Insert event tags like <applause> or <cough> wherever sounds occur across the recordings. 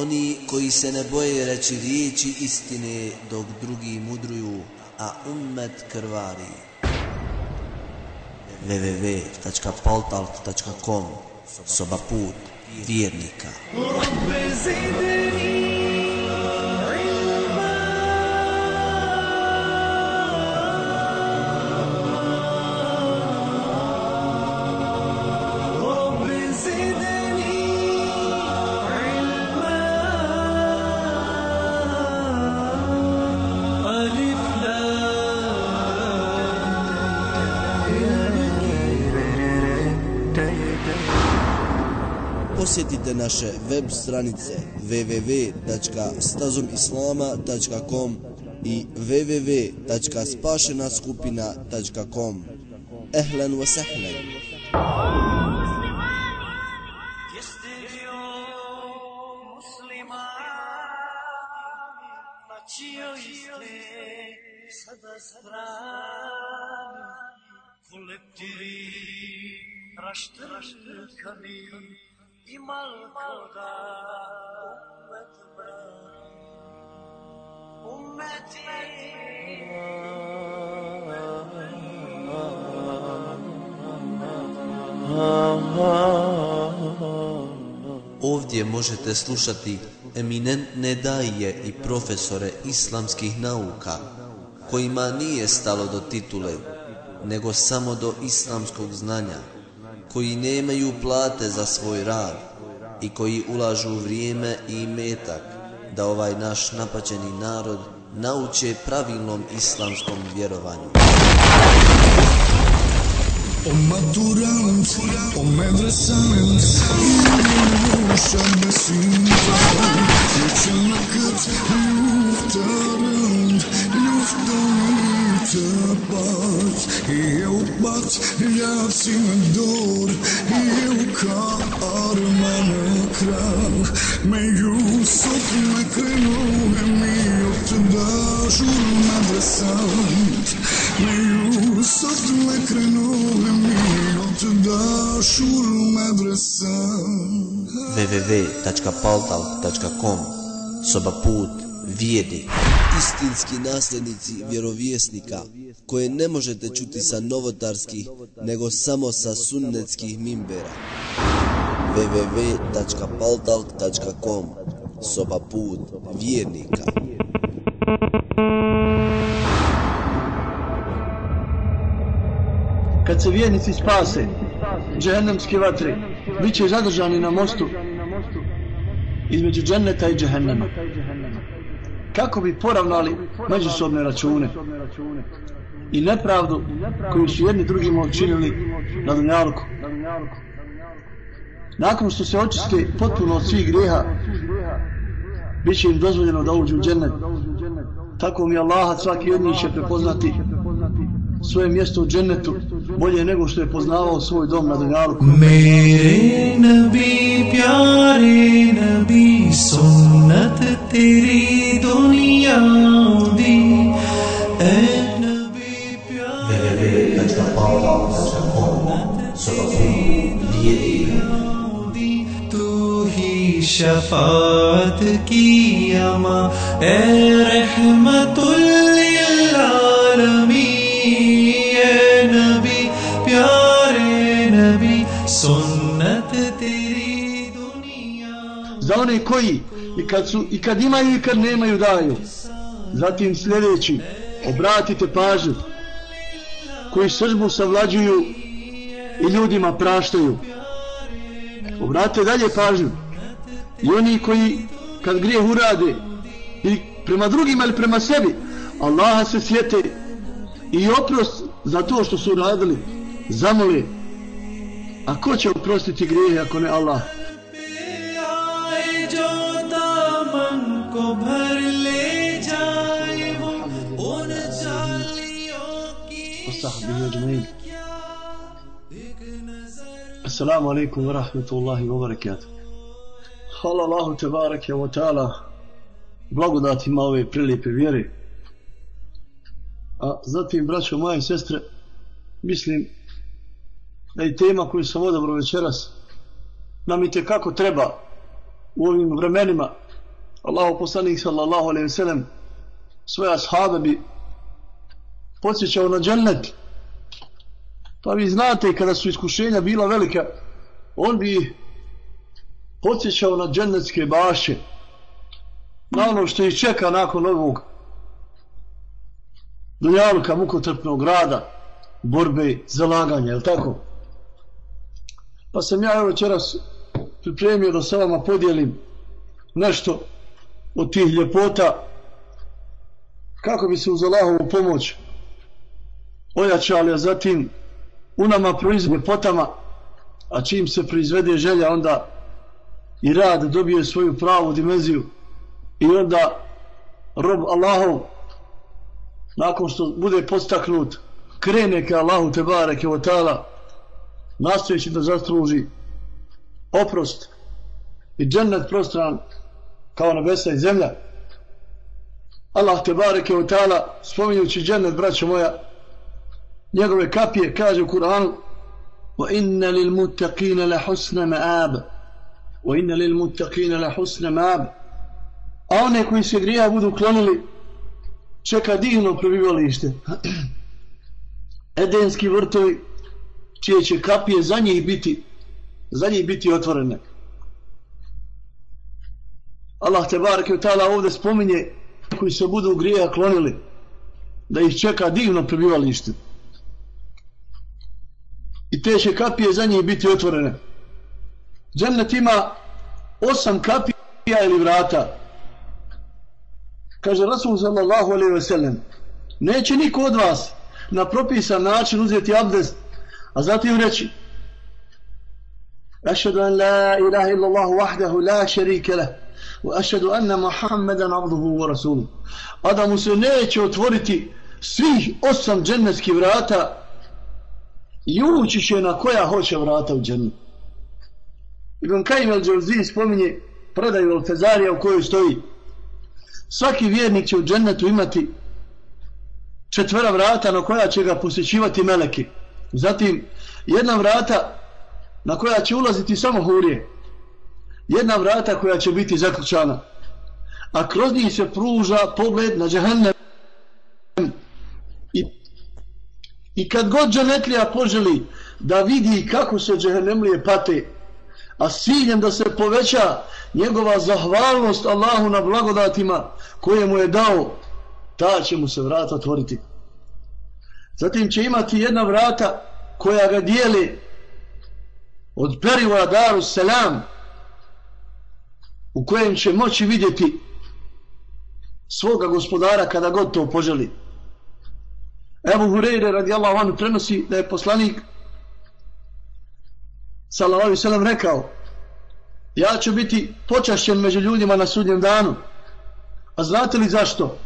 oni koji se ne boje reći riječi istine dok drugi mudruju, a ummet krvari. www.paltalk.com Soba put vjernika. Rabbe naše web stranice www.stazumislama.com i www.spašenaskupina.com Ehlen wa sahlen. Ovdje možete slušati eminentne daje i profesore islamskih nauka, kojima nije stalo do titule, nego samo do islamskog znanja, koji nemaju plate za svoj rad i koji ulažu vrijeme i metak da ovaj naš napaćeni narod nauče pravilnom islamskom vjerovanju. O maturant, o medresant, Illusion besinfant, Geçenakıt luftarand, Luftan tapat, Eu bat, Ljavsim dor, Arman krav, Me Jusuf me krenuhe mi od dažur medresant, Me Jusuf me krenuhe mi od dažur medresant. www.paltal.com Soba put vijedi. Istinski nasljednici vjerovjesnika koje ne možete čuti sa novotarskih nego samo sa sunnetskih mimbera www.paltal.com Soba put vjernika. kad se vjernici spase džehennemske vatre, bit će zadržani na mostu između dženneta i džehennema. Kako bi poravnali međusobne račune i nepravdu koju su jedni drugima učinili na dunjalku nakon što se očisti potpuno od svih griha, bit će im dozvoljeno da uđu u džennet. Tako mi Allah svaki od njih će prepoznati svoje mjesto u džennetu bolje nego što je poznavao svoj dom na Dunjalu. Mere nabi, pjare nabi, sunnat teri dunjalu. شفاعت کی اما اے رحمت للعالمین اے نبی پیارے نبی سنت تیری دنیا. Za one koji i kad, su, i kad imaju i kad nemaju daju. Zatim sljedeći obratite pažnju. Koji sržbu savlađuju i ljudima praštaju. Obratite dalje pažnju i oni koji kad grijeh urade ili prema drugima ili prema sebi Allaha se sjete i oprost za to što su radili zamoli a ko će oprostiti grijehe ako ne Allah? Assalamu alaikum wa rahmatullahi wa barakatuh. Hvala Allahu te barake o ta'ala blagodatima ove prilijepe vjere. A zatim, braćo moje i sestre, mislim da i tema koju sam odabro večeras nam i kako treba u ovim vremenima Allahu poslanik sallallahu alaihi ve sellem svoje ashabe bi podsjećao na džennet. Pa vi znate kada su iskušenja bila velika, on bi podsjećao na džennetske baše, na ono što ih čeka nakon ovog dunjaluka mukotrpnog rada, borbe, zalaganja, je tako? Pa sam ja evo čeras pripremio da sa vama podijelim nešto od tih ljepota kako bi se uz Allahovu pomoć ojačali, a zatim u nama proizvode potama, a čim se proizvede želja, onda i rad dobije svoju pravu dimenziju. I onda rob Allahov nakon što bude postaknut krene ka Allahu te bareke o tala nastojeći da zastruži oprost i džennet prostran kao nebesa i zemlja. Allah te bareke o tala spominjući džennet braćo moja njegove kapije kaže u Kur'anu wa inna lil muttaqina la husna ma'ab wa inna lil muttaqina la husna mab a one koji se grija budu klonili čeka divno prebivalište. <clears throat> Edenski vrtovi čije će kapije za njih biti za njih biti otvorene. Allah te barake ta'ala ovdje spominje koji se budu grija klonili da ih čeka divno prebivalište. I te će kapije za njih biti otvorene džennet ima osam kapija ili vrata kaže Rasul sallallahu alaihi ve sellem neće niko od vas na propisan način uzeti abdest a zatim reći ašhedu an la ilaha illa Allahu la šerike leh wa ašhedu anna Muhammedan abduhu wa rasuluhu a da mu se neće otvoriti svih osam džennetskih vrata i ući će na koja hoće vrata u džennetu. Ibn Kajim al-đavzi spominje predaju al-Fezarija u kojoj stoji svaki vjernik će u džennetu imati četvera vrata na koja će ga posjećivati meleki. Zatim jedna vrata na koja će ulaziti samo hurije. Jedna vrata koja će biti zaključana. A kroz njih se pruža pogled na džahennem. I, I kad god džanetlija poželi da vidi kako se džahennemlije pate, a siljem da se poveća njegova zahvalnost Allahu na blagodatima koje mu je dao, ta će mu se vrata otvoriti. Zatim će imati jedna vrata koja ga dijeli od perivoda Daru Selam u kojem će moći vidjeti svoga gospodara kada god to poželi. Ebu Hureyre radijallahu anhu prenosi da je poslanik sallallahu alaihi sallam rekao ja ću biti počašćen među ljudima na sudnjem danu. A znate li zašto?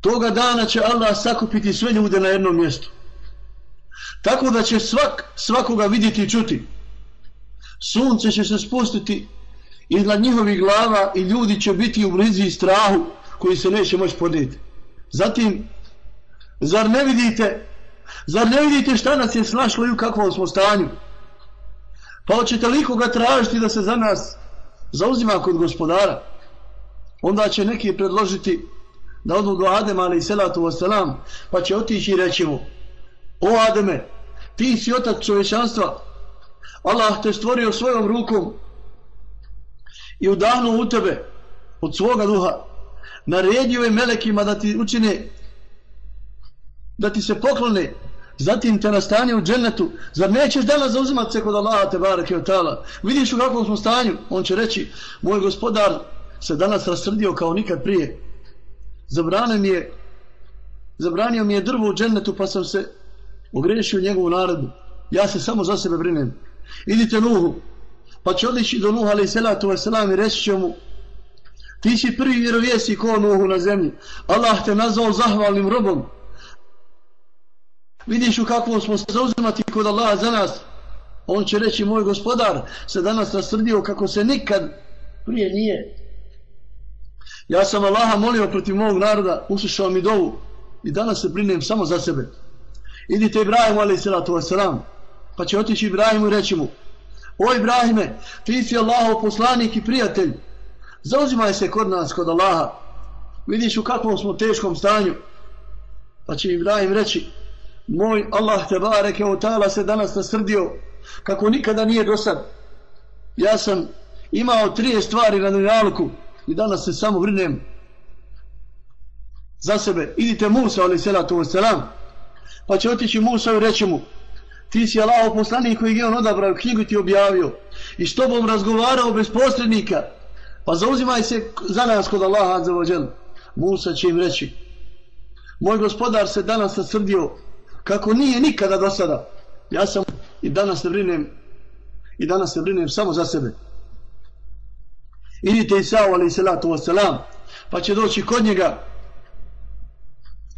Toga dana će Allah sakupiti sve ljude na jednom mjestu. Tako da će svak svakoga vidjeti i čuti. Sunce će se spustiti iznad njihovih glava i ljudi će biti u blizi i strahu koji se neće moći podijeti zatim zar ne vidite Zar ne vidite šta nas je snašlo i u kakvom smo stanju? Pa hoćete li koga tražiti da se za nas zauzima kod gospodara? Onda će neki predložiti da odu do Adema ali i selatu selam, pa će otići i reći mu O Ademe, ti si otac čovečanstva Allah te stvorio svojom rukom i udahnuo u tebe od svoga duha naredio je melekima da ti učine da ti se poklone. Zatim te nastanje u džennetu. Zar nećeš danas zauzimati se kod Allaha te barake od tala vidiš u kakvom smo stanju? On će reći moj gospodar se danas rasrdio kao nikad prije. Zabranio mi je zabranio mi je drvo u džennetu pa sam se ogrešio njegovu naredbu. ja se samo za sebe brinem. Idite Nuhu. Pa će odići do Nuhu ali salatu wasalam i reći će mu ti si prvi vjerovjesnik ko Nuhu na zemlji. Allah te nazvao zahvalnim robom vidiš u kakvom smo se zauzimati kod Allaha za nas on će reći moj gospodar se danas rasrdio kako se nikad prije nije ja sam Allaha molio protiv mog naroda uslišao mi dovu i danas se brinem samo za sebe idite Ibrahimu alaih salatu wasalam pa će otići Ibrahimu i reći mu o Ibrahime ti si Allahov poslanik i prijatelj zauzimaj se kod nas, kod Allaha. Vidiš u kakvom smo teškom stanju. Pa će Ibrahim reći, moj Allah te bareke u ta'ala se danas nasrdio kako nikada nije do sad. Ja sam imao trije stvari na dunjalku i danas se samo vrnem za sebe. Idite Musa, ali selatu wasalam. Pa će otići Musa i reći mu, ti si Allah poslanik koji je on odabrao, knjigu ti objavio i s tobom razgovarao bez posrednika. Pa zauzimaj se za nas kod Allaha azza wa. Musa će im reći, moj gospodar se danas nasrdio kako nije nikada do sada. Ja sam i danas ne brinem i danas ne brinem samo za sebe. Idite Isao alaih salatu wasalam pa će doći kod njega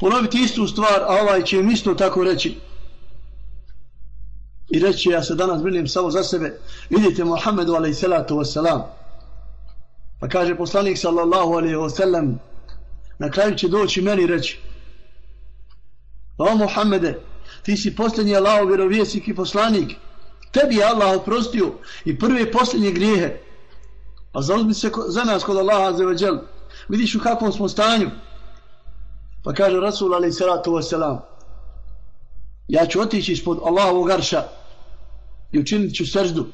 ponoviti istu stvar a ovaj će im isto tako reći i reći ja se danas brinem samo za sebe vidite Muhammedu alaih salatu wasalam pa kaže poslanik sallallahu alaihi wasalam na kraju će doći meni reći o Muhammede ti si posljednji Allahov vjerovjesnik i poslanik. Tebi je Allah oprostio i prve i posljednje grijehe. Pa A zauzmi se za nas kod Allaha azevađel. vidiš u kakvom smo stanju. Pa kaže Rasul alaih salatu wasalam ja ću otići ispod Allahovog arša i učinit ću srždu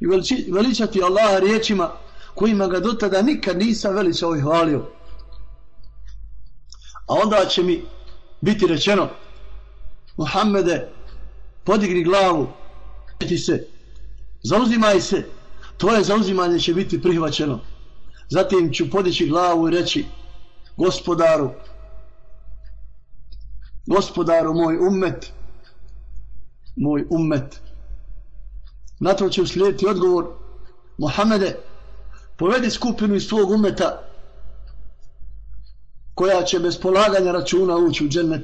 i veličati Allaha riječima kojima ga do tada nikad nisam veličao i hvalio. A onda će mi biti rečeno Muhammede podigni glavu ti se zauzimaj se tvoje zauzimanje će biti prihvaćeno. Zatim ću podići glavu i reći gospodaru gospodaru moj ummet moj ummet. Na to će uslijediti odgovor Mohamede povedi skupinu iz tvog ummeta koja će bez polaganja računa ući u džennet.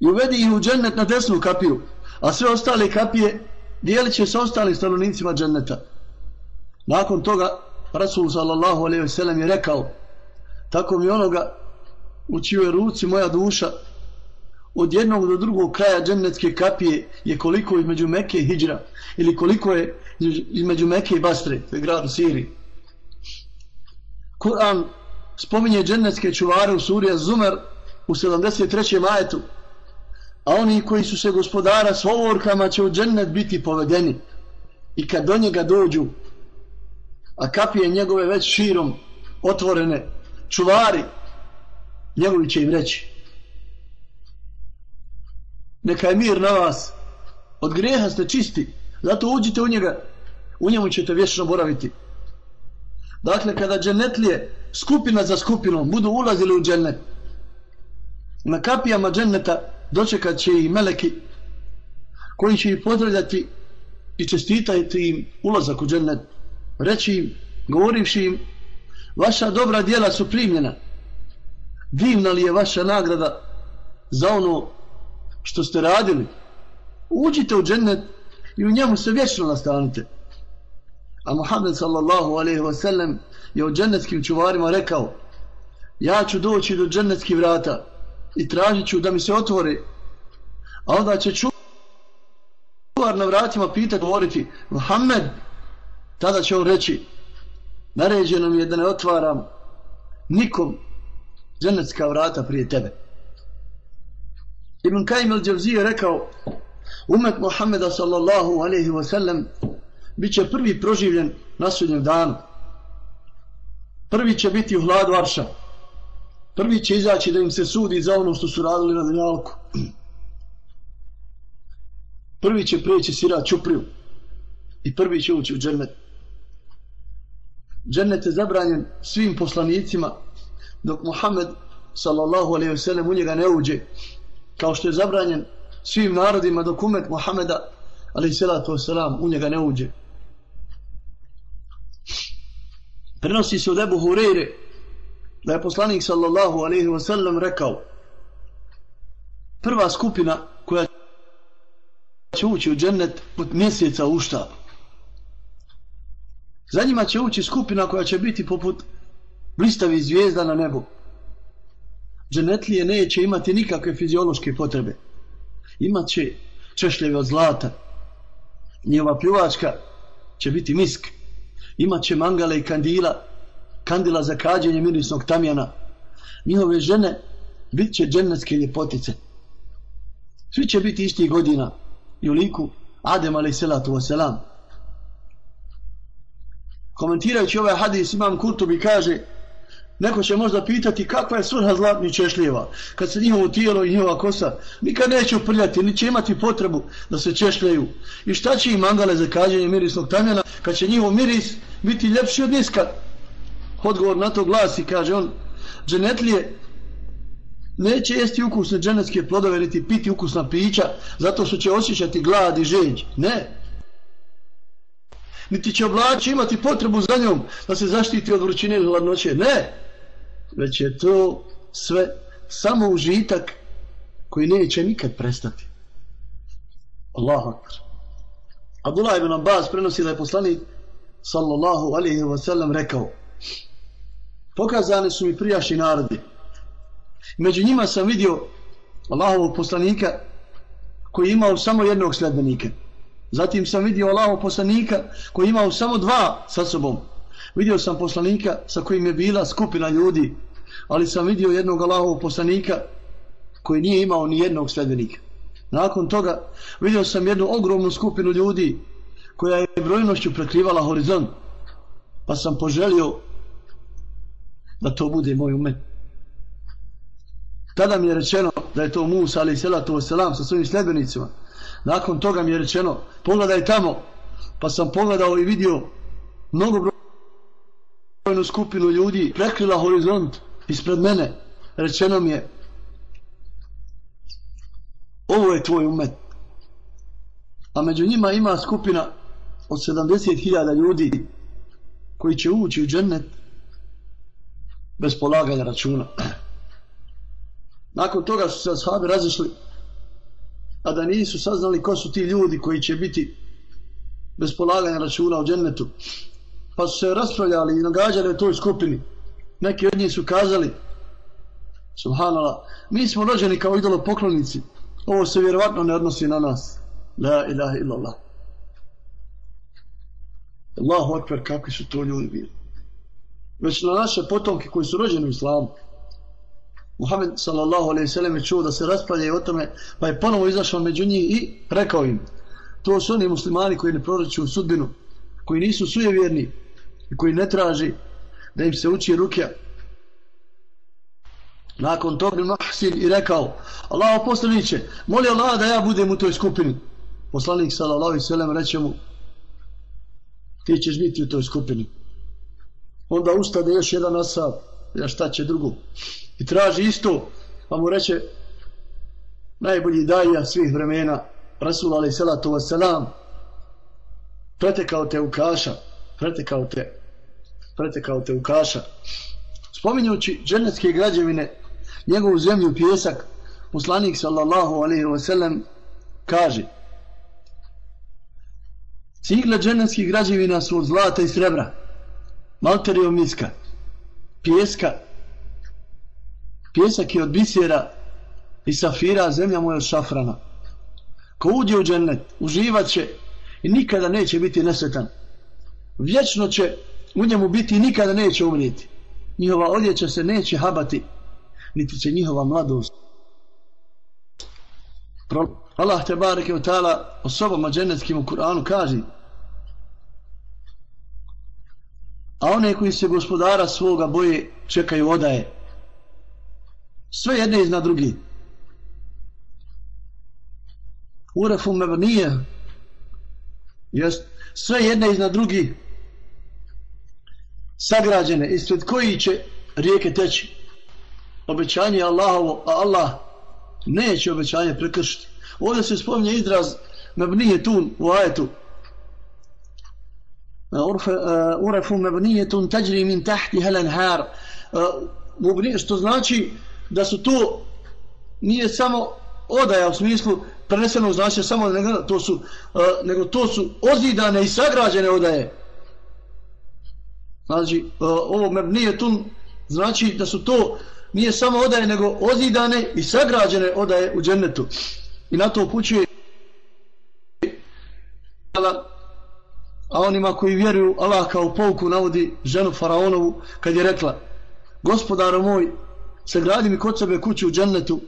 I uvedi ih u džennet na desnu kapiju a sve ostale kapije dijelit će sa ostalim stanovnicima dženneta. Nakon toga Rasul sallallahu alaihi ve sellem je rekao tako mi onoga u čijoj ruci moja duša od jednog do drugog kraja džennetske kapije je koliko između Mekke i Hidžra ili koliko je između Mekke i Bastre to je grad u Siriji. Kur'an spominje džennetske čuvare u surija Zumer u 73. ajetu. a oni koji su se gospodara s ovorkama će u džennet biti povedeni i kad do njega dođu a kapije njegove već širom otvorene čuvari njegovi će im reći neka je mir na vas od greha ste čisti zato uđite u njega u njemu ćete vječno boraviti dakle kada džennetlije skupina za skupinom budu ulazili u džennet na kapijama dženneta dočekat će i meleki koji će ih pozdravljati i čestitati im ulazak u džennet reći im, govorivši im vaša dobra dijela su primljena. Divna li je vaša nagrada za ono što ste radili? Uđite u džennet i u njemu se vječno nastanite a Muhammed sallallahu alaihi wa sallam je u džennetskim čuvarima rekao ja ću doći do džennetskih vrata i tražit ću da mi se otvore. A onda će čuvar na vratima pitati govoriti Muhammed tada će on reći naređeno mi je da ne otvaram nikom džennetska vrata prije tebe. Ibn Kajim al-đavzije rekao umet Muhammeda sallallahu alaihi wa biće bit će prvi proživljen na sudnjem danu. Prvi će biti u hladu arša. Prvi će izaći da im se sudi za ono što su radili na dunjalku. Prvi će prijeći sira čupriju i prvi će ući u džennet. Džennet je zabranjen svim poslanicima dok Muhammed sallallahu alaihi ve sellem u njega ne uđe kao što je zabranjen svim narodima dok umet Muhammeda alaihi salatu wasalam u njega ne uđe. Prenosi se od Ebu Hureyre da je poslanik sallallahu alaihi wa sallam rekao prva skupina koja će ući u džennet od mjeseca u štab za njima će ući skupina koja će biti poput blistavi zvijezda na nebu. Džennetlije neće imati nikakve fiziološke potrebe. Imat će češljeve od zlata. Njeva pljuvačka će biti misk. Imaće mangale i kandila, kandila za kađenje mirisnog tamjana. Njihove žene bit će džennetske ljepotice. Svi će biti istih godina i u liku Adem alaih salatu wasalam. Komentirajući ovaj hadis imam Kurtubi kaže Neko će možda pitati kakva je svrha zlatnih češljeva. Kad se njihovo tijelo i njihova kosa nikad neće uprljati, ni će imati potrebu da se češljaju. I šta će im angale za kađenje mirisnog tamjana kad će njihov miris biti ljepši od niska? Odgovor na to glasi, kaže on, dženetlije neće jesti ukusne dženetske plodove, niti piti ukusna pića, zato što će osjećati glad i žeđ. Ne. Niti će oblači imati potrebu za njom da se zaštiti od vrućine ili hladnoće. Ne već je to sve samo užitak koji neće nikad prestati. Allahu akbar. Abdullah ibn Abbas prenosi da je poslanik sallallahu alaihi wa sallam rekao pokazane su mi prijašnji narodi. Među njima sam vidio Allahovog poslanika koji imao samo jednog sledbenika. Zatim sam vidio Allahovog poslanika koji imao samo dva sa sobom. Vidio sam poslanika sa kojim je bila skupina ljudi, ali sam vidio jednog Allahovog poslanika koji nije imao ni jednog sledbenika. Nakon toga vidio sam jednu ogromnu skupinu ljudi koja je brojnošću prekrivala horizont, pa sam poželio da to bude moj umet. Tada mi je rečeno da je to Musa ali selatu selam sa svojim sledbenicima. Nakon toga mi je rečeno pogledaj tamo, pa sam pogledao i vidio mnogo brojnu skupinu ljudi prekrila horizont ispred mene. Rečeno mi je ovo je tvoj umet. A među njima ima skupina od 70.000 ljudi koji će ući u džennet bez polaganja računa. <clears throat> Nakon toga su se ashabi razišli a da nisu saznali ko su ti ljudi koji će biti bez polaganja računa u džennetu pa su se raspravljali i nagađali u toj skupini. Neki od njih su kazali, subhanallah, mi smo rođeni kao idolo poklonici, ovo se vjerovatno ne odnosi na nas. La ilaha illallah. Allahu akbar, kakvi su to ljudi bili. Već na naše potomke koji su rođeni u islamu. Muhammed sallallahu alaihi sallam je čuo da se raspravljaju o tome, pa je ponovo izašao među njih i rekao im, to su oni muslimani koji ne proročuju sudbinu, koji nisu sujevjerni, i koji ne traži da im se uči rukja. Nakon toga Mahsin i rekao, Allah poslaniće, moli Allah da ja budem u toj skupini. Poslanik sallallahu alaihi sallam reče mu, ti ćeš biti u toj skupini. Onda ustade još jedan asab, ja šta će drugo. I traži isto, pa mu reče, najbolji daja svih vremena, Rasul alaihi sallatu wasalam, pretekao te u kaša, pretekao te pretekao te u kaša. Spominjući dženevske građevine njegovu zemlju pjesak poslanik sallallahu alaihi wa sallam kaže cigle dženevskih građevina su od zlata i srebra malterio miska pjeska pjesak je od bisjera i safira zemlja moja je od šafrana. Ko uđe u džennet uživat će i nikada neće biti nesretan. Vječno će u njemu biti i nikada neće umriti. Njihova odjeća se neće habati, niti će njihova mladost. Allah te bareke u ta'ala osobama dženeckim u Kur'anu kaže a one koji se gospodara svoga boje čekaju odaje sve jedne iznad drugi urefu mebnije jest sve jedne iznad drugi sagrađene ispred koji će rijeke teći. Obećanje Allahovo a Allah neće obećanje prekršiti. Ovdje se spominje izraz mebnijetun u ajetu. E, e, urefu mebnijetun tajri min tahti helen har e, što znači da su to nije samo odaja u smislu preneseno znači samo nego to su nego to su ozidane i sagrađene odaje. Znači, e, ovo mebnije tu znači da su to nije samo odaje, nego ozidane i sagrađene odaje u džennetu. I na to upućuje a onima koji vjeruju Allah kao pouku navodi ženu Faraonovu kad je rekla gospodaro moj sagradi mi kod sebe kuću u džennetu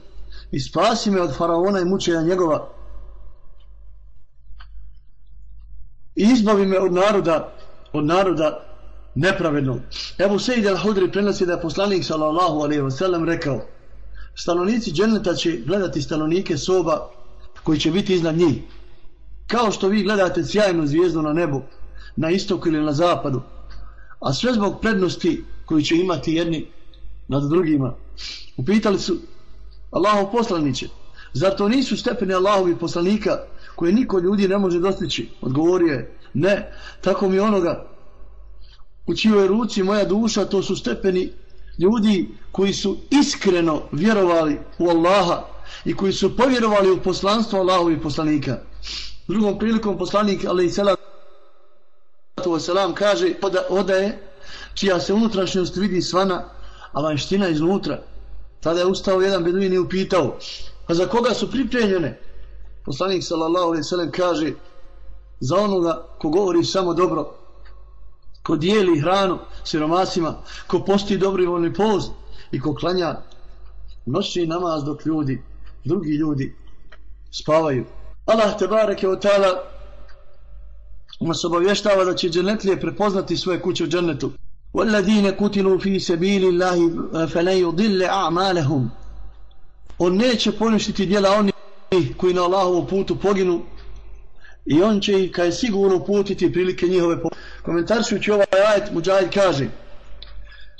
i spasi me od Faraona i mučenja njegova i izbavi me od naroda od naroda nepravedno. Ebu Sejid al-Hudri prenosi da je poslanik sallallahu alaihi wa sallam rekao stanovnici dženeta će gledati stanovnike soba koji će biti iznad njih. Kao što vi gledate sjajnu zvijezdu na nebu, na istoku ili na zapadu, a sve zbog prednosti koji će imati jedni nad drugima. Upitali su Allahov poslaniće, zar to nisu stepeni Allahovi poslanika koje niko ljudi ne može dostići? Odgovorio je, ne, tako mi onoga u čijoj ruci moja duša, to su stepeni ljudi koji su iskreno vjerovali u Allaha i koji su povjerovali u poslanstvo Allahovi poslanika. Drugom prilikom poslanik, ali i selam, selam kaže oda, odaje čija se unutrašnjost vidi svana, a vanština iznutra. Tada je ustao jedan beduin i upitao, a za koga su pripremljene? Poslanik sallallahu alejhi ve sellem kaže, za onoga ko govori samo dobro, ko dijeli hranu siromasima, ko posti dobri volni post i ko klanja noćni namaz dok ljudi, drugi ljudi spavaju. Allah te bareke od tala nas obavještava da će dženetlije prepoznati svoje kuće u džennetu. وَالَّذِينَ كُتِلُوا فِي سَبِيلِ اللَّهِ فَلَنْ يُضِلَّ أَعْمَالَهُمْ On neće poništiti djela oni koji na Allahovu putu poginu i on će ih kaj sigurno uputiti prilike njihove po... komentaršujući ovaj ajet Mujahid kaže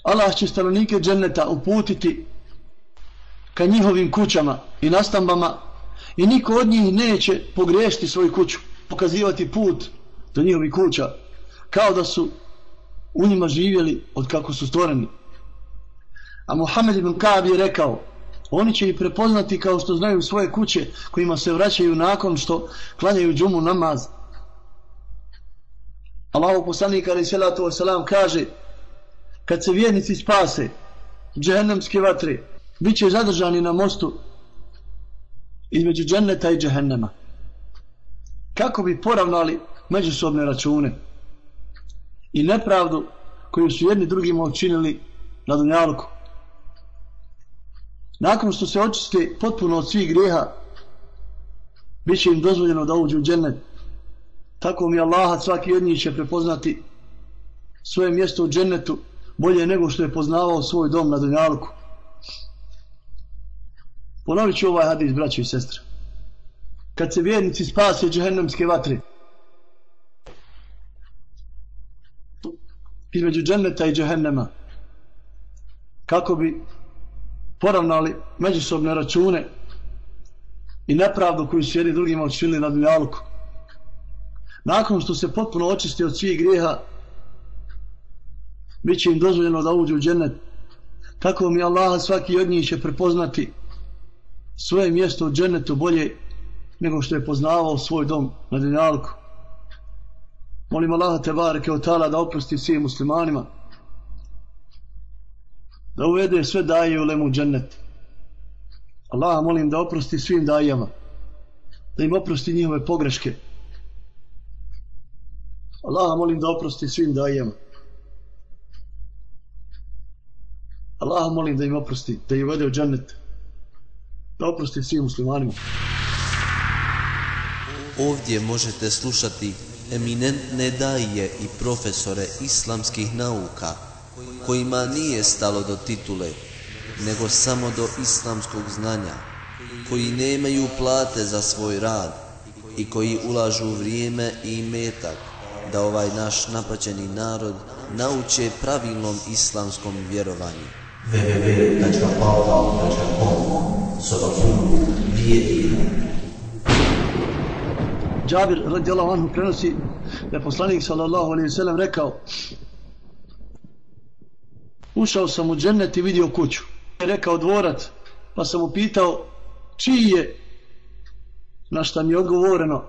Allah će stanovnike dženneta uputiti ka njihovim kućama i nastambama i niko od njih neće pogriješiti svoju kuću pokazivati put do njihovih kuća kao da su u njima živjeli od kako su stvoreni. A Muhammed ibn Kaab je rekao Oni će ih prepoznati kao što znaju svoje kuće kojima se vraćaju nakon što klanjaju džumu namaz. Allahu poslanik ali salatu wasalam kaže kad se vjernici spase džehennemske vatre bit će zadržani na mostu između dženneta i džehennema. Kako bi poravnali međusobne račune i nepravdu koju su jedni drugima učinili na dunjalku. Nakon što se očiste potpuno od svih grijeha, bit će im dozvoljeno da uđu u džennet. Tako mi Allah svaki od njih će prepoznati svoje mjesto u džennetu bolje nego što je poznavao svoj dom na Dunjalku. Ponovit ću ovaj hadis, braćo i sestre. Kad se vjernici spase džehennemske vatre, između dženneta i džehennema, kako bi poravnali međusobne račune i nepravdu koju su jedni drugima učinili na dunjalku. Nakon što se potpuno očisti od svih grijeha, bit će im dozvoljeno da uđu u džennet. Tako mi Allah svaki od njih će prepoznati svoje mjesto u džennetu bolje nego što je poznavao svoj dom na dunjalku. Molim Allah te bareke od tala da oprosti svim muslimanima da uvede sve daje u lemu džennet. Allah molim da oprosti svim dajama, da im oprosti njihove pogreške. Allah molim da oprosti svim dajama. Allah molim da im oprosti, da ih uvede u džennet, da oprosti svim muslimanima. Ovdje možete slušati eminentne daje i profesore islamskih nauka kojima nije stalo do titule, nego samo do islamskog znanja, koji nemaju plate za svoj rad i koji ulažu vrijeme i metak da ovaj naš napaćeni narod nauče pravilnom islamskom vjerovanju. Džabir radijallahu anhu prenosi da je poslanik sallallahu alaihi sallam rekao ušao sam u džennet i vidio kuću. Je rekao dvorac, pa sam mu pitao čiji je, na šta mi je odgovoreno,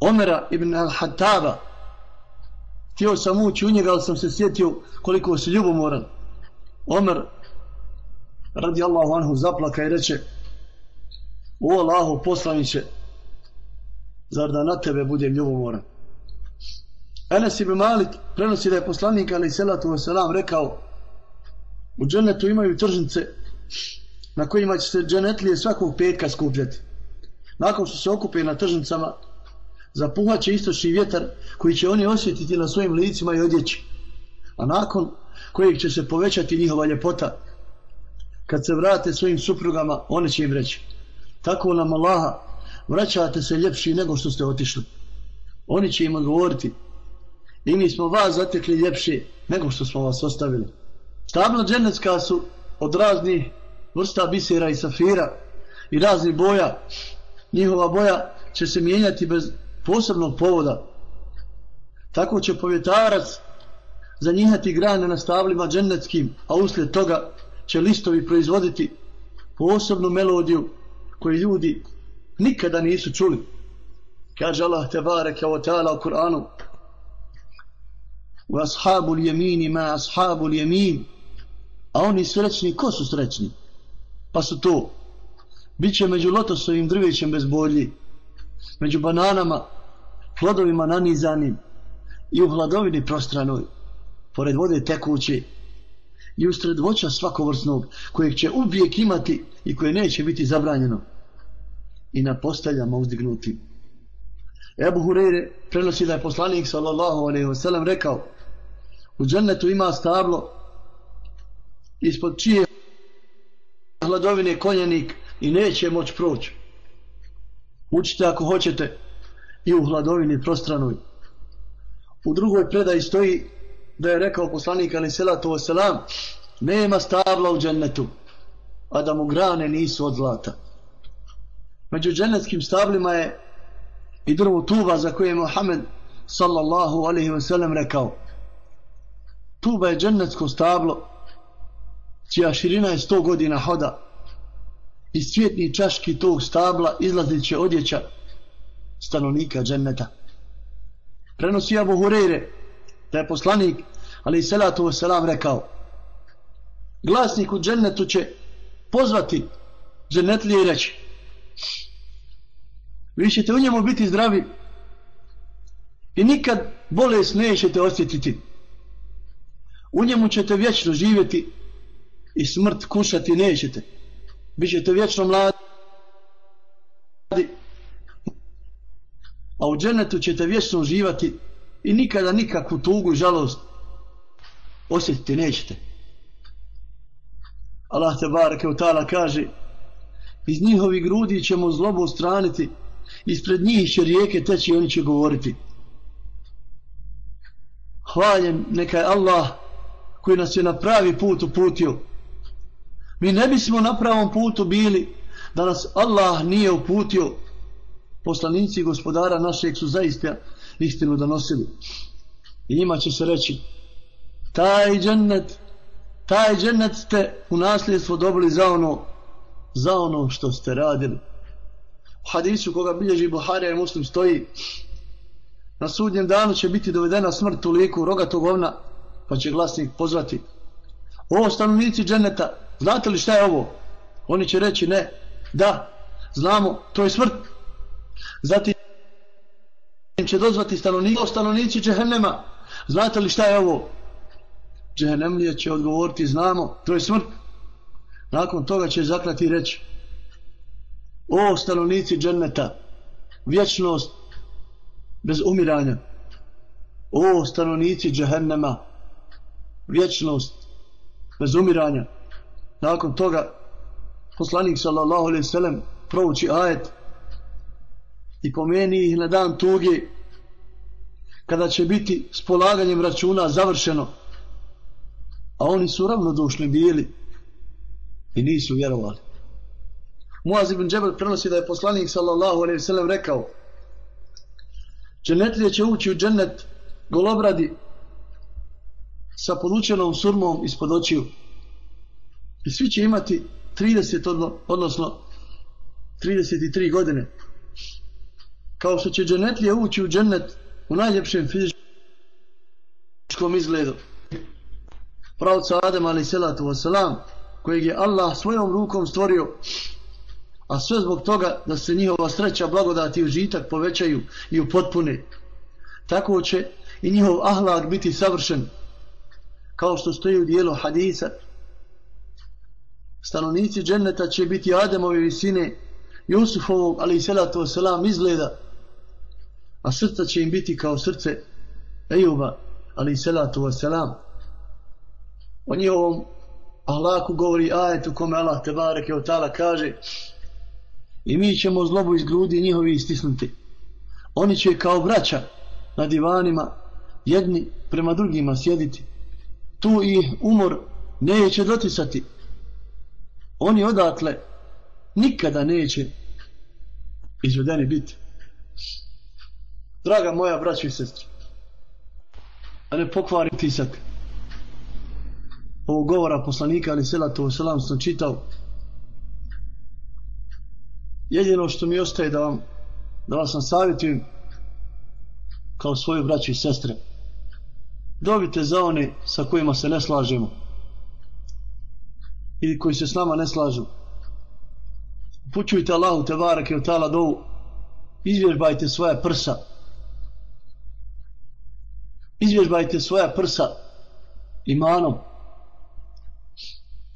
Omera ibn al-Hattaba. Htio sam ući u njega, ali sam se sjetio koliko se ljubomoran. Omer, radi Allahu anhu, zaplaka i reče, o Allahu poslaniće, zar da na tebe budem ljubomoran? Enes ibn Malik prenosi da je poslanik ali selatu wasalam rekao u dženetu imaju tržnice na kojima će se dženetlije svakog petka skupljati. Nakon što se okupe na tržnicama, zapuhaće istočni vjetar koji će oni osjetiti na svojim licima i odjeći. A nakon kojeg će se povećati njihova ljepota, kad se vrate svojim suprugama, one će im reći. Tako nam Allaha, vraćate se ljepši nego što ste otišli. Oni će im odgovoriti. I mi smo vas zatekli ljepši nego što smo vas ostavili. Stabla dženecka su od raznih vrsta bisera i safira i raznih boja. Njihova boja će se mijenjati bez posebnog povoda. Tako će povjetarac zanjihati grane na stablima dženeckim, a uslijed toga će listovi proizvoditi posebnu melodiju koju ljudi nikada nisu čuli. Kaže Allah te bareke o ta'ala u Kur'anu u ashabu ljemini ma ashabu ljemin a oni srećni, ko su srećni? Pa su to. Biće među lotosovim drvećem bez bolji, među bananama, plodovima nanizanim i u hladovini prostranoj, pored vode tekuće. I ustred voća svakovrsnog, kojeg će uvijek imati i koje neće biti zabranjeno. I na posteljama uzdignuti. Ebu Hureyre prenosi da je poslanik sallallahu alaihi wasallam rekao u džennetu ima stablo ispod čije hladovine konjenik i neće moć proći. Učite ako hoćete i u hladovini prostranoj. U drugoj predaji stoji da je rekao poslanik ali selatu wasalam nema stabla u džennetu a da mu grane nisu od zlata. Među dženetskim stablima je i drvo tuba za koje je Muhammed sallallahu alaihi wa sallam rekao tuba je džennetsko stablo čija širina je 100 godina hoda iz cvjetni čaški tog stabla izlazit će odjeća stanovnika dženneta prenosi Abu Hureyre da je poslanik ali i salatu wasalam rekao glasnik u džennetu će pozvati džennetlije i reći vi ćete u njemu biti zdravi i nikad bolest nećete osjetiti. U njemu ćete vječno živjeti i smrt kušati nećete. Bićete vječno mladi. A u dženetu ćete vječno živati i nikada nikakvu tugu i žalost osjetiti nećete. Allah te barake u tala kaže iz njihovi grudi ćemo zlobu straniti ispred njih će rijeke teći i oni će govoriti hvaljen neka je Allah koji nas je na pravi put uputio mi ne bismo na pravom putu bili da nas Allah nije uputio. Poslanici gospodara našeg su zaista istinu donosili. I njima će se reći taj džennet taj džennet ste u nasljedstvo dobili za ono za ono što ste radili. U hadisu koga bilježi Buharija i Muslim stoji na sudnjem danu će biti dovedena smrt u liku rogatog ovna pa će glasnik pozvati o stanovnici dženeta znate li šta je ovo? Oni će reći ne. Da znamo to je smrt. Zatim će dozvati stanovnici stanovnici džehennema. Znate li šta je ovo? Džehennemlije će odgovoriti znamo to je smrt. Nakon toga će zaklati reći o stanovnici dženneta vječnost bez umiranja. O stanovnici džehennema vječnost bez umiranja nakon toga poslanik sallallahu alaihi sallam prouči ajet i pomeni ih na dan tuge kada će biti s polaganjem računa završeno a oni su ravnodušni bili i nisu vjerovali Muaz ibn Džebel prenosi da je poslanik sallallahu alaihi sallam rekao Džennetlije će ući u džennet golobradi sa polučenom surmom ispod očiju. I svi će imati 30, odnosno 33 godine. Kao što će dženetlije ući u džennet u najljepšem fizičkom izgledu. Pravca Adem ali selatu wasalam, kojeg je Allah svojom rukom stvorio a sve zbog toga da se njihova sreća, blagodati i užitak povećaju i upotpune. Tako će i njihov ahlak biti savršen kao što stoji u dijelu hadisa stanovnici dženneta će biti Ademove visine Jusufovog ali i selatu wasalam izgleda. A srca će im biti kao srce Ejuba ali i selatu wasalam. O njihovom ahlaku govori ajet u kome Allah te bareke od tala kaže i mi ćemo zlobu iz grudi njihovi istisnuti oni će kao braća na divanima jedni prema drugima sjediti. Tu i umor neće doticati oni odatle nikada neće izvedeni biti. Draga moja braća i sestre a ne pokvari tisak ovog govora poslanika ali selatu selam sam čitao. Jedino što mi ostaje da vam da vas sam savjetujem kao svoju braću i sestre. Dobite za one sa kojima se ne slažemo ili koji se s nama ne slažu. Upućujte Allahu te varake u tala dovu izvježbajte svoja prsa. Izvježbajte svoja prsa imanom.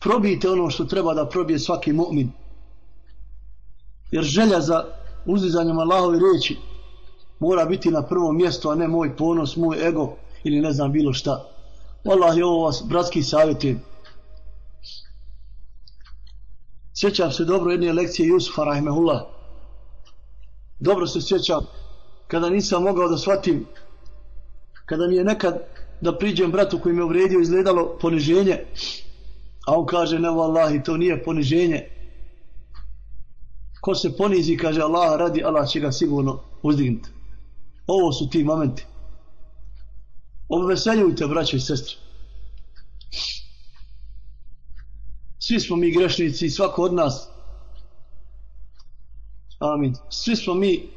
Probijte ono što treba da probije svaki mu'min. Jer želja za uzizanjem Allahove riječi mora biti na prvom mjestu a ne moj ponos, moj ego ili ne znam bilo šta. Allah je ovo vas bratski savjetujem sjećam se dobro jedne lekcije Jusufa Rahimehullah. Dobro se sjećam kada nisam mogao da shvatim kada mi je nekad da priđem bratu koji me uvredio izgledalo poniženje a on kaže ne vallahi to nije poniženje. Ko se ponizi kaže Allah radi Allah će ga sigurno uzdignuti ovo su ti momenti. Obveseljujte braće i sestre svi smo mi grešnici svako od nas. Amin. Svi smo mi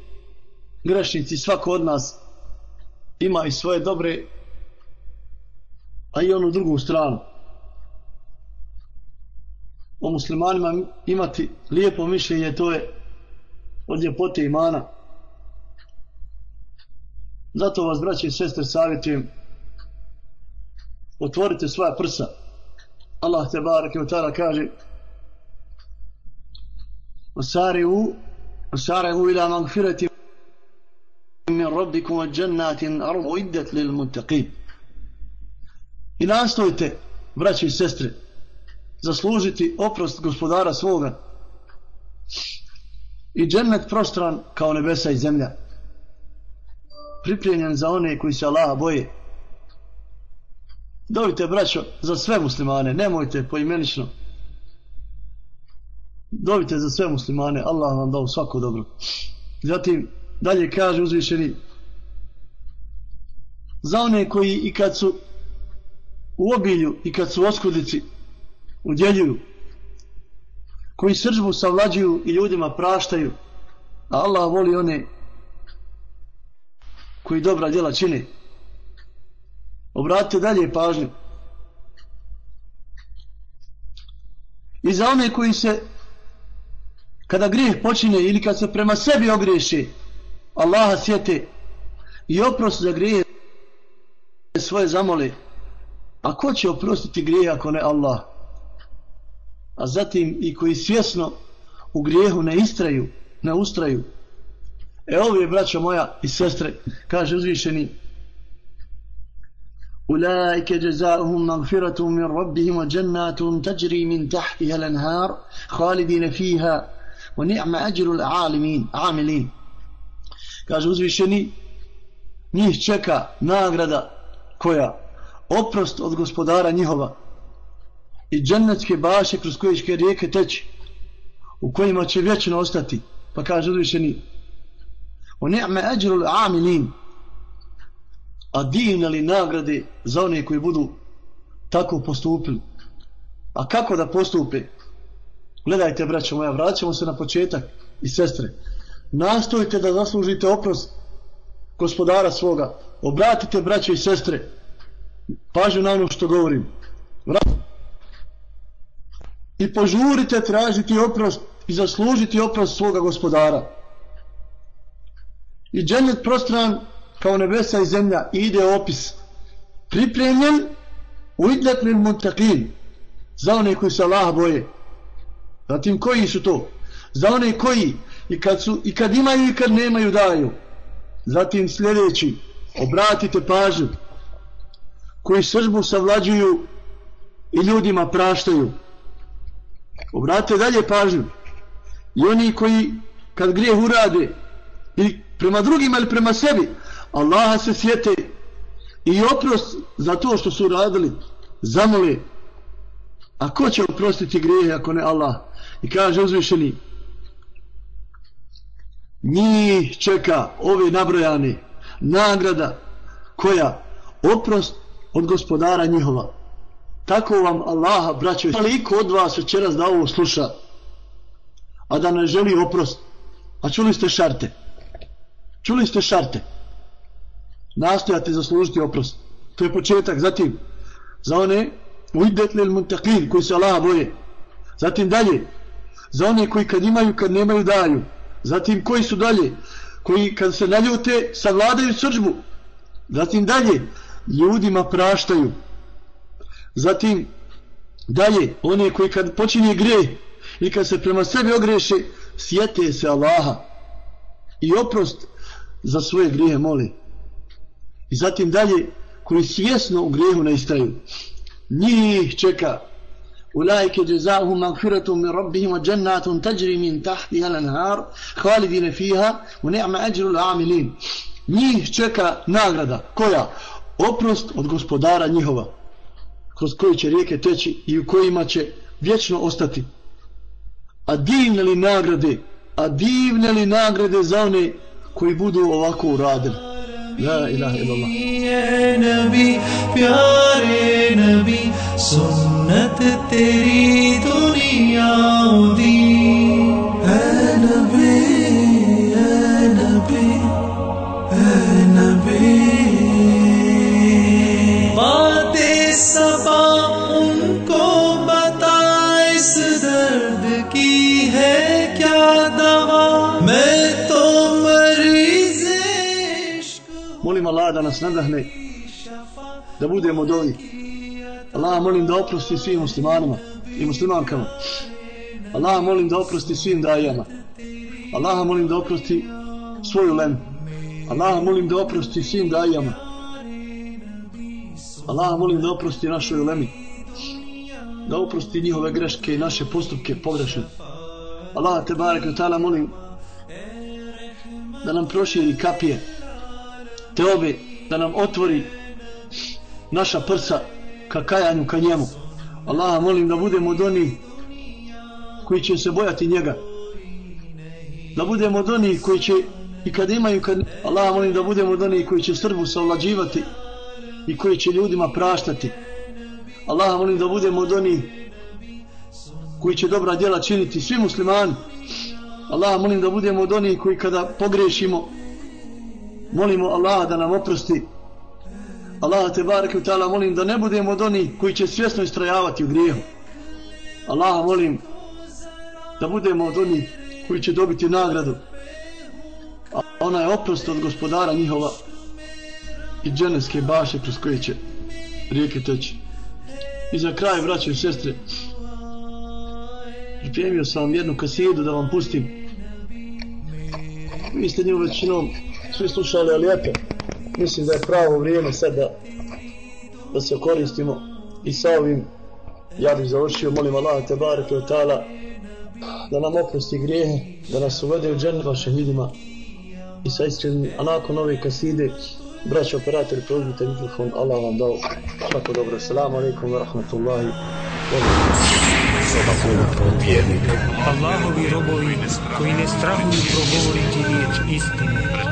grešnici svako od nas ima i svoje dobre a i onu drugu stranu. O muslimanima imati lijepo mišljenje to je od ljepote imana. Zato vas braće i sestre savjetujem otvorite svoja prsa. Allah te barake u tala kaže Osari'u Osari'u ila magfirati min rabbikum wa jannatin arbu iddet lil muttaqin. I nastojte braći i sestre zaslužiti oprost gospodara svoga i džennet prostran kao nebesa i zemlja pripremljen za one koji se Allaha boje. Dovite braćo za sve muslimane, nemojte poimenično. Dovite za sve muslimane, Allah vam dao svako dobro. Zatim, dalje kaže uzvišeni, za one koji i kad su u obilju i kad su oskudici udjeljuju, koji sržbu savlađuju i ljudima praštaju, a Allah voli one koji dobra djela čine. Obratite dalje pažnju. I za one koji se kada grijeh počine ili kad se prema sebi ogriješi Allaha sjete i oprost za grijeh svoje zamole. A ko će oprostiti grijeh ako ne Allah? A zatim i koji svjesno u grijehu ne istraju ne ustraju. E ovo je braćo moja i sestre kaže uzvišeni أولئك جزاؤهم مغفرة من ربهم وجنات تجري من تحتها الأنهار خالدين فيها ونعم أجر العالمين عاملين kaže uzvišeni njih čeka nagrada koja oprost od gospodara njihova i džennetske baše kroz koje će rijeke teći u kojima će vječno ostati pa kaže uzvišeni ni'me ajrul amilin a divne li nagrade za one koji budu tako postupili. A kako da postupe? Gledajte, braćo moja, vraćamo se na početak i sestre. Nastojite da zaslužite oprost gospodara svoga. Obratite, braćo i sestre, pažnju na ono što govorim. I požurite tražiti oprost i zaslužiti oprost svoga gospodara. I džennet prostran kao nebesa i zemlja i ide opis. Pripremljen u idletnim muntakin za one koji se Allah boje. Zatim koji su to? Za one koji i kad, su, i kad imaju i kad nemaju daju. Zatim sljedeći. Obratite pažnju. Koji sržbu savlađuju i ljudima praštaju. Obratite dalje pažnju. I oni koji kad grijeh urade i prema drugima ili prema sebi Allaha se sjete i oprost za to što su radili zamole. A ko će oprostiti grijehe ako ne Allah? I kaže uzvišeni njih čeka ove nabrojane nagrada koja oprost od gospodara njihova. Tako vam Allaha braćo koliko od vas večeras da ovo sluša. A da ne želi oprost. A čuli ste šarte? Čuli ste šarte? Nastojati zaslužiti oprost. To je početak. Zatim za one uidetlil muntakir koji se Allaha boje. Zatim dalje za one koji kad imaju kad nemaju daju. Zatim koji su dalje? Koji kad se naljute savladaju srđbu zatim dalje ljudima praštaju. Zatim dalje one koji kad počinje gre i kad se prema sebi ogreše sjete se Allaha. I oprost za svoje grije moli. i zatim dalje koji svjesno u grijehu ne istaju njih čeka أولئك جزاؤهم مغفرة من ربهم وجنات تجري من تحتها الأنهار خالدين فيها ونعم أجر العاملين njih čeka nagrada koja oprost od gospodara njihova kroz koji će rijeke teći i u kojima će vječno ostati a divne li nagrade a divne li nagrade za one koji budu ovako uradili لا الہ الا اللہ اے نبی پیارے نبی سنت تیری دنیا دی۔ Allah da nas nadahne da budemo dovi Allah molim da oprosti svim muslimanima i muslimankama. Allah molim da oprosti svim dajama. Allah molim da oprosti svoju lem Allah molim da oprosti svim dajama. Allah molim da oprosti našoj ulemi. Da oprosti njihove greške i naše postupke pogrešne. Allah te barek ta'ala molim da nam proširi kapije teobe da nam otvori naša prsa ka kajanju ka njemu. Allaha molim da budemo od onih koji će se bojati njega. Da budemo od onih koji će i kad imaju kad Allaha molim da budemo od onih koji će srbu savlađivati i koji će ljudima praštati. Allaha molim da budemo od onih koji će dobra djela činiti svi muslimani. Allaha molim da budemo od onih koji kada pogrešimo molimo Allaha da nam oprosti. Allaha te barek ta'ala molim da ne budemo od onih koji će svjesno istrajavati u grijehu. Allaha molim da budemo od onih koji će dobiti nagradu. A ona je oprost od gospodara njihova i dženevske baše kroz koje će rijeke teći. I za kraj braće i sestre pripremio sam vam jednu kasidu da vam pustim. Vi ste nju većinom svi slušali, ali eto, mislim da je pravo vrijeme sad da, da se koristimo i sa ovim ja bih završio, molim Allah te bareke od tala da nam oprosti grijehe, da nas uvede u džene vašim vidima i sa iskrenim, a nakon ove kaside braći operatori, preuzmite mikrofon, Allah vam dao svako dobro, salamu alaikum wa rahmatullahi wa Allahovi robovi koji ne strahuju progovoriti riječ istine.